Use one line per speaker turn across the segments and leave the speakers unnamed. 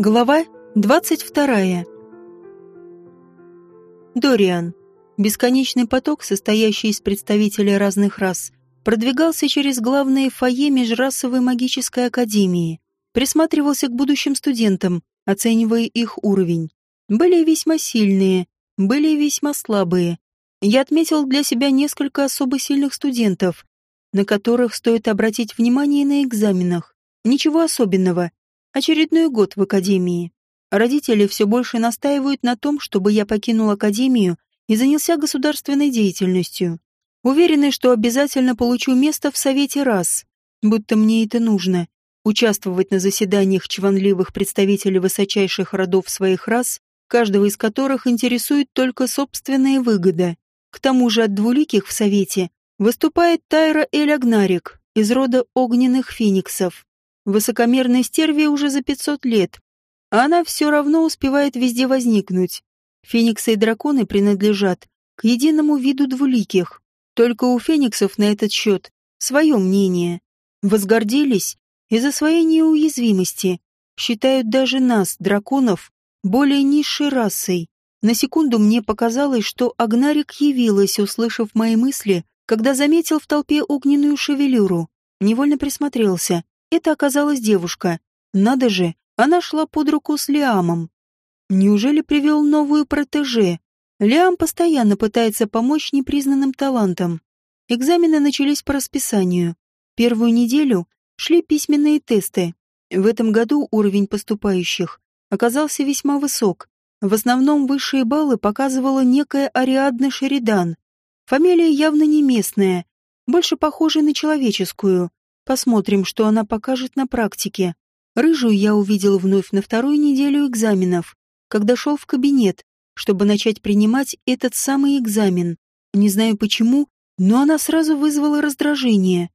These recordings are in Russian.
Глава 22. Дориан. Бесконечный поток, состоящий из представителей разных рас, продвигался через главное фойе Межрасовой магической академии, присматривался к будущим студентам, оценивая их уровень. Были весьма сильные, были весьма слабые. Я отметил для себя несколько особо сильных студентов, на которых стоит обратить внимание на экзаменах. Ничего особенного. Очередной год в академии. Родители все больше настаивают на том, чтобы я покинул академию и занялся государственной деятельностью. Уверены, что обязательно получу место в совете раз, будто мне это нужно. Участвовать на заседаниях чванливых представителей высочайших родов своих рас, каждого из которых интересует только собственная выгода. К тому же от двуликих в совете выступает Тайра Эль Агнарик из рода огненных фениксов. Высокомерной стерве уже за 500 лет, а она все равно успевает везде возникнуть. Фениксы и драконы принадлежат к единому виду двуликих. Только у фениксов на этот счет свое мнение. Возгордились из-за своей неуязвимости. Считают даже нас, драконов, более низшей расой. На секунду мне показалось, что Агнарик явилась, услышав мои мысли, когда заметил в толпе огненную шевелюру. Невольно присмотрелся. Это оказалась девушка. Надо же, она шла под руку с Лиамом. Неужели привел новую протеже? Лиам постоянно пытается помочь непризнанным талантам. Экзамены начались по расписанию. Первую неделю шли письменные тесты. В этом году уровень поступающих оказался весьма высок. В основном высшие баллы показывала некая Ариадна Шеридан. Фамилия явно не местная, больше похожая на человеческую. Посмотрим, что она покажет на практике. Рыжую я увидел вновь на вторую неделю экзаменов, когда шел в кабинет, чтобы начать принимать этот самый экзамен. Не знаю почему, но она сразу вызвала раздражение.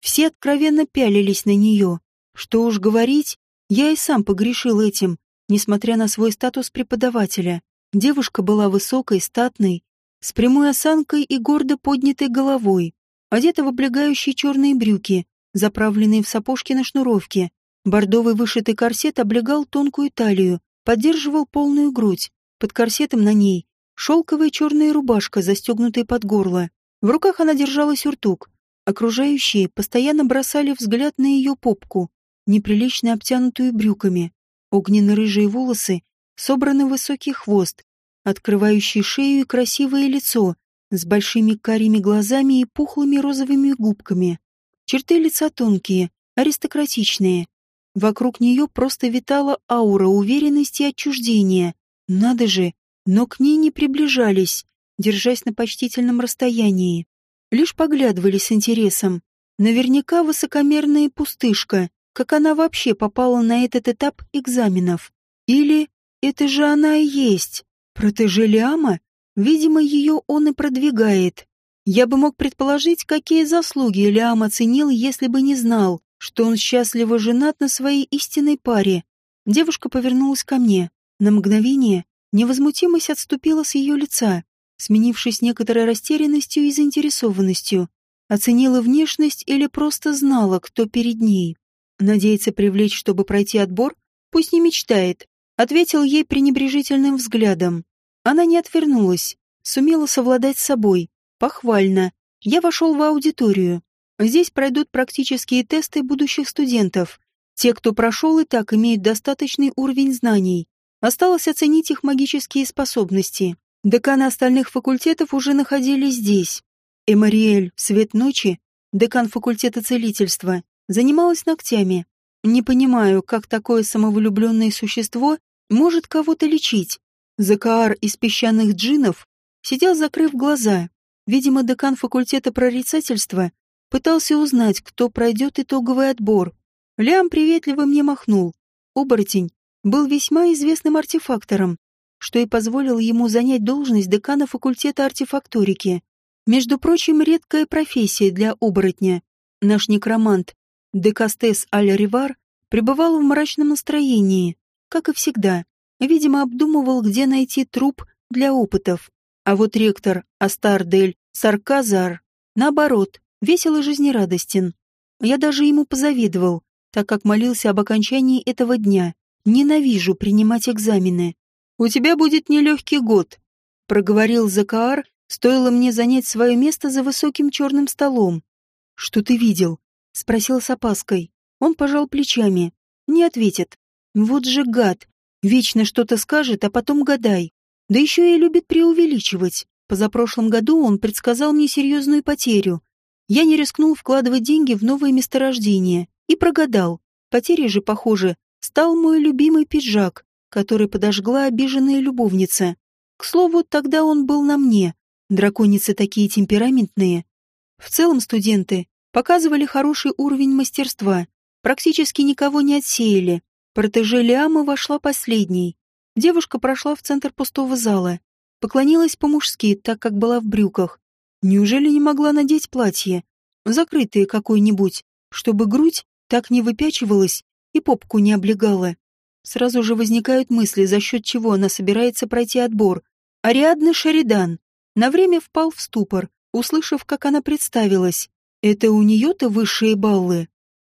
Все откровенно пялились на нее. Что уж говорить, я и сам погрешил этим, несмотря на свой статус преподавателя. Девушка была высокой, статной, с прямой осанкой и гордо поднятой головой, одета в облегающие черные брюки, заправленный в сапожки на шнуровке. Бордовый вышитый корсет облегал тонкую талию, поддерживал полную грудь. Под корсетом на ней шелковая черная рубашка, застегнутая под горло. В руках она держала сюртук. Окружающие постоянно бросали взгляд на ее попку, неприлично обтянутую брюками. Огненно-рыжие волосы собраны в высокий хвост, открывающий шею и красивое лицо с большими карими глазами и пухлыми розовыми губками. Черты лица тонкие, аристократичные. Вокруг нее просто витала аура уверенности и отчуждения. Надо же, но к ней не приближались, держась на почтительном расстоянии. Лишь поглядывали с интересом. Наверняка высокомерная пустышка, как она вообще попала на этот этап экзаменов. Или это же она и есть. Протеже Лиама? Видимо, ее он и продвигает. Я бы мог предположить, какие заслуги Лиам оценил, если бы не знал, что он счастливо женат на своей истинной паре. Девушка повернулась ко мне. На мгновение невозмутимость отступила с ее лица, сменившись некоторой растерянностью и заинтересованностью. Оценила внешность или просто знала, кто перед ней. Надеется привлечь, чтобы пройти отбор? Пусть не мечтает. Ответил ей пренебрежительным взглядом. Она не отвернулась, сумела совладать с собой, Похвально. Я вошел в аудиторию. Здесь пройдут практические тесты будущих студентов. Те, кто прошел и так имеют достаточный уровень знаний. Осталось оценить их магические способности. Деканы остальных факультетов уже находились здесь. Эмариэль, свет ночи, декан факультета целительства, занималась ногтями. Не понимаю, как такое самовлюбленное существо может кого-то лечить. Закаар из песчаных джинов сидел, закрыв глаза, Видимо, декан факультета прорицательства пытался узнать, кто пройдет итоговый отбор. Лям приветливо мне махнул. Оборотень был весьма известным артефактором, что и позволило ему занять должность декана факультета артефакторики. Между прочим, редкая профессия для оборотня. Наш некромант Декастес Аль-Ривар пребывал в мрачном настроении, как и всегда. Видимо, обдумывал, где найти труп для опытов. А вот ректор Астардель Сарказар, наоборот, весел и жизнерадостен. Я даже ему позавидовал, так как молился об окончании этого дня. Ненавижу принимать экзамены. У тебя будет нелегкий год, проговорил Закаар, стоило мне занять свое место за высоким черным столом. Что ты видел? спросил с опаской. Он пожал плечами. Не ответит. Вот же гад. Вечно что-то скажет, а потом гадай. Да еще и любит преувеличивать. Позапрошлом году он предсказал мне серьезную потерю. Я не рискнул вкладывать деньги в новое месторождение и прогадал. Потерей же, похоже, стал мой любимый пиджак, который подожгла обиженная любовница. К слову, тогда он был на мне. Драконицы такие темпераментные. В целом студенты показывали хороший уровень мастерства, практически никого не отсеяли. Протеже Лиама вошла последней. Девушка прошла в центр пустого зала. Поклонилась по-мужски, так как была в брюках. Неужели не могла надеть платье? Закрытое какое-нибудь, чтобы грудь так не выпячивалась и попку не облегала. Сразу же возникают мысли, за счет чего она собирается пройти отбор. Ариадна Шеридан на время впал в ступор, услышав, как она представилась. Это у нее-то высшие баллы.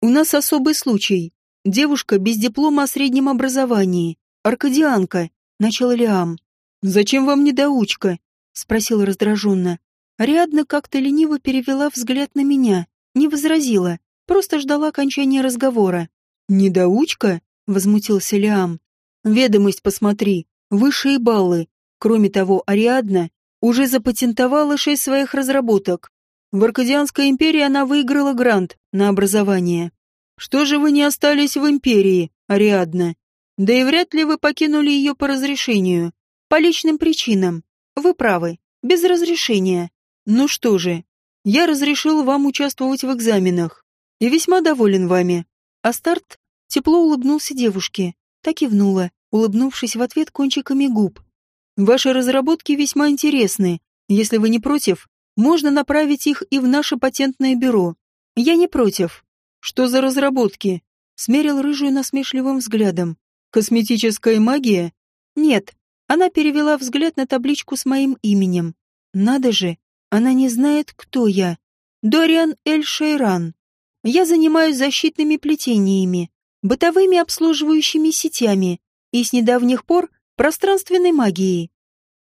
У нас особый случай. Девушка без диплома о среднем образовании. Аркадианка, начал Лиам. «Зачем вам недоучка?» — спросил раздраженно. Ариадна как-то лениво перевела взгляд на меня, не возразила, просто ждала окончания разговора. «Недоучка?» — возмутился Лиам. «Ведомость посмотри, высшие баллы. Кроме того, Ариадна уже запатентовала шесть своих разработок. В Аркадианской империи она выиграла грант на образование. Что же вы не остались в империи, Ариадна? Да и вряд ли вы покинули ее по разрешению. По личным причинам. Вы правы. Без разрешения. Ну что же, я разрешил вам участвовать в экзаменах. И весьма доволен вами. Астарт тепло улыбнулся девушке. Так кивнула, улыбнувшись в ответ кончиками губ. Ваши разработки весьма интересны. Если вы не против, можно направить их и в наше патентное бюро. Я не против. Что за разработки? Смерил рыжую насмешливым взглядом. Косметическая магия? Нет, она перевела взгляд на табличку с моим именем. Надо же, она не знает, кто я. Дориан Эль Шейран. Я занимаюсь защитными плетениями, бытовыми обслуживающими сетями и с недавних пор пространственной магией.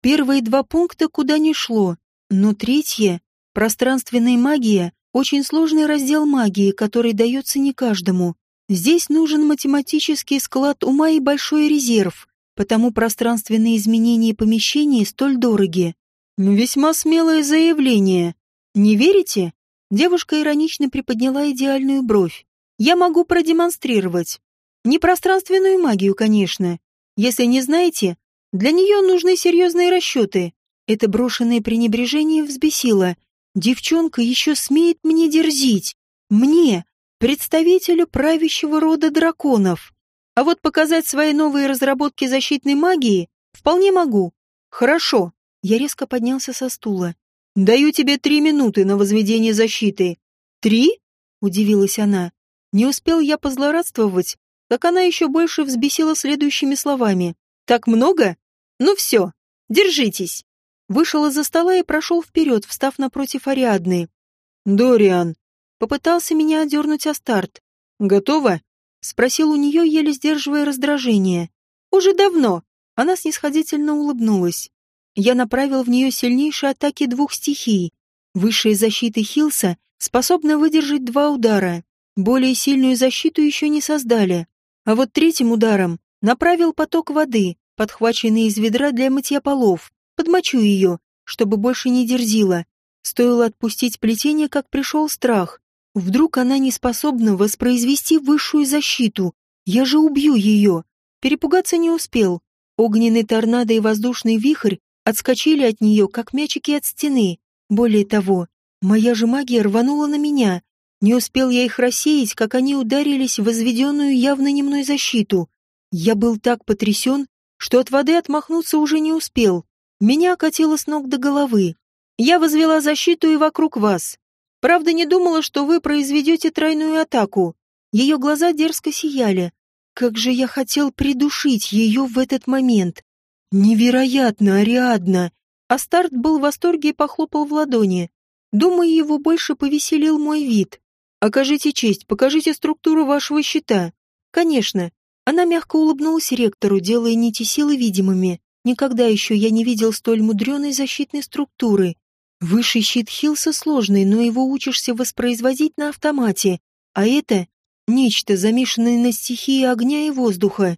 Первые два пункта куда ни шло, но третье, пространственная магия, очень сложный раздел магии, который дается не каждому. Здесь нужен математический склад ума и большой резерв, потому пространственные изменения помещений столь дороги. Весьма смелое заявление. Не верите? Девушка иронично приподняла идеальную бровь. Я могу продемонстрировать. Не пространственную магию, конечно. Если не знаете, для нее нужны серьезные расчеты. Это брошенное пренебрежение взбесило. Девчонка еще смеет мне дерзить. Мне, представителю правящего рода драконов. А вот показать свои новые разработки защитной магии вполне могу. Хорошо. Я резко поднялся со стула. Даю тебе три минуты на возведение защиты. Три? Удивилась она. Не успел я позлорадствовать, как она еще больше взбесила следующими словами. Так много? Ну все, держитесь. Вышел из-за стола и прошел вперед, встав напротив Ариадны. Дориан. Попытался меня одернуть Астарт. Готово? Спросил у нее, еле сдерживая раздражение. «Уже давно!» Она снисходительно улыбнулась. Я направил в нее сильнейшие атаки двух стихий. Высшая защита Хилса способна выдержать два удара. Более сильную защиту еще не создали. А вот третьим ударом направил поток воды, подхваченный из ведра для мытья полов. Подмочу ее, чтобы больше не дерзила. Стоило отпустить плетение, как пришел страх. Вдруг она не способна воспроизвести высшую защиту. Я же убью ее. Перепугаться не успел. Огненный торнадо и воздушный вихрь отскочили от нее, как мячики от стены. Более того, моя же магия рванула на меня. Не успел я их рассеять, как они ударились в возведенную явно не мной защиту. Я был так потрясен, что от воды отмахнуться уже не успел. Меня окатило с ног до головы. Я возвела защиту и вокруг вас. Правда, не думала, что вы произведете тройную атаку. Ее глаза дерзко сияли. Как же я хотел придушить ее в этот момент. Невероятно, Ариадна. Астарт был в восторге и похлопал в ладони. Думаю, его больше повеселил мой вид. Окажите честь, покажите структуру вашего щита. Конечно. Она мягко улыбнулась ректору, делая нити силы видимыми. Никогда еще я не видел столь мудреной защитной структуры. Высший щит Хилса сложный, но его учишься воспроизводить на автомате. А это нечто, замешанное на стихии огня и воздуха.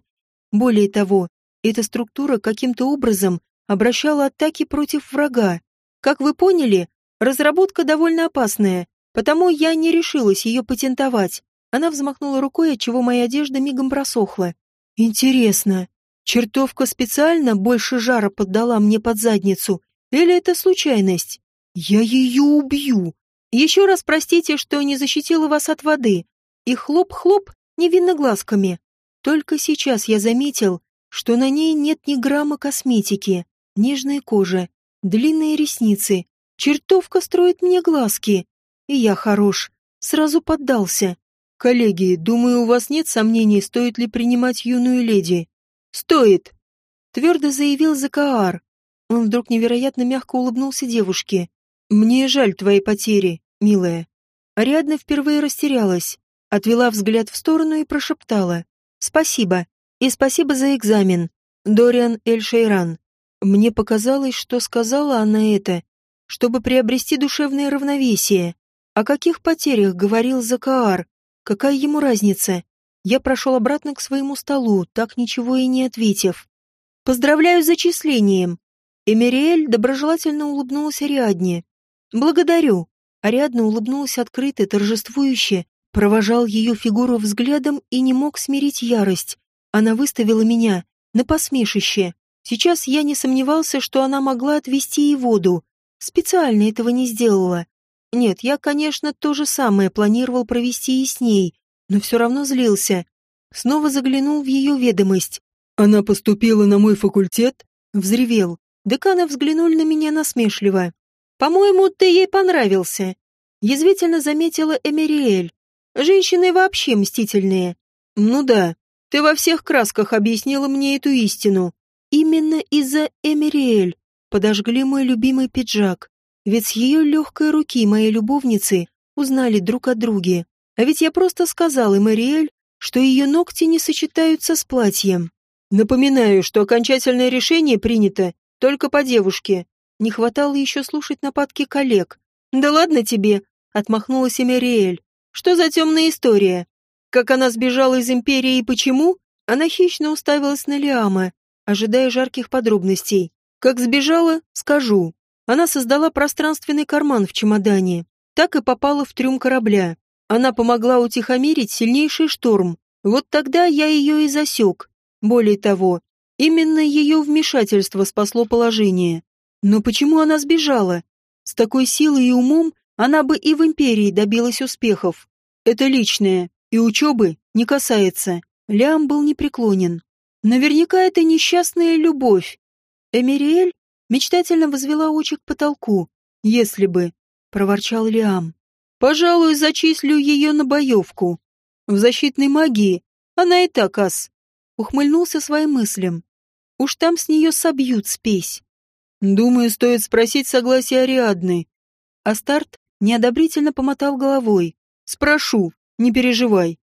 Более того, эта структура каким-то образом обращала атаки против врага. Как вы поняли, разработка довольно опасная, потому я не решилась ее патентовать. Она взмахнула рукой, отчего моя одежда мигом просохла. Интересно, Чертовка специально больше жара поддала мне под задницу, или это случайность? Я ее убью. Еще раз простите, что не защитила вас от воды. И хлоп-хлоп невинно глазками. Только сейчас я заметил, что на ней нет ни грамма косметики. Нежная кожа, длинные ресницы. Чертовка строит мне глазки. И я хорош. Сразу поддался. Коллеги, думаю, у вас нет сомнений, стоит ли принимать юную леди. «Стоит!» — твердо заявил Закаар. Он вдруг невероятно мягко улыбнулся девушке. «Мне жаль твои потери, милая». Ариадна впервые растерялась, отвела взгляд в сторону и прошептала. «Спасибо. И спасибо за экзамен, Дориан Эль-Шейран. Мне показалось, что сказала она это, чтобы приобрести душевное равновесие. О каких потерях говорил Закаар? Какая ему разница? Я прошел обратно к своему столу, так ничего и не ответив. «Поздравляю с зачислением!» Эмириэль доброжелательно улыбнулась Ариадне. «Благодарю!» Ариадна улыбнулась открыто, торжествующе, провожал ее фигуру взглядом и не мог смирить ярость. Она выставила меня на посмешище. Сейчас я не сомневался, что она могла отвести и воду. Специально этого не сделала. Нет, я, конечно, то же самое планировал провести и с ней, но все равно злился. Снова заглянул в ее ведомость. «Она поступила на мой факультет?» Взревел. Деканы взглянули на меня насмешливо. «По-моему, ты ей понравился», — язвительно заметила Эмериэль. «Женщины вообще мстительные». «Ну да, ты во всех красках объяснила мне эту истину. Именно из-за Эмериэль подожгли мой любимый пиджак. Ведь с ее легкой руки моей любовницы узнали друг о друге. А ведь я просто сказал им Мариэль, что ее ногти не сочетаются с платьем. Напоминаю, что окончательное решение принято только по девушке. Не хватало еще слушать нападки коллег. «Да ладно тебе», — отмахнулась Эмериэль. «Что за темная история? Как она сбежала из Империи и почему?» Она хищно уставилась на Лиама, ожидая жарких подробностей. Как сбежала, скажу. Она создала пространственный карман в чемодане. Так и попала в трюм корабля. Она помогла утихомирить сильнейший шторм. Вот тогда я ее и засек. Более того, именно ее вмешательство спасло положение. Но почему она сбежала? С такой силой и умом она бы и в империи добилась успехов. Это личное, и учебы не касается. Лям был непреклонен. Наверняка это несчастная любовь. Эмириэль мечтательно возвела очи к потолку. «Если бы», — проворчал Лиам. Пожалуй, зачислю ее на боевку. В защитной магии она и так ас. Ухмыльнулся своим мыслям. Уж там с нее собьют спесь. Думаю, стоит спросить согласие Ариадны. Астарт неодобрительно помотал головой. Спрошу, не переживай.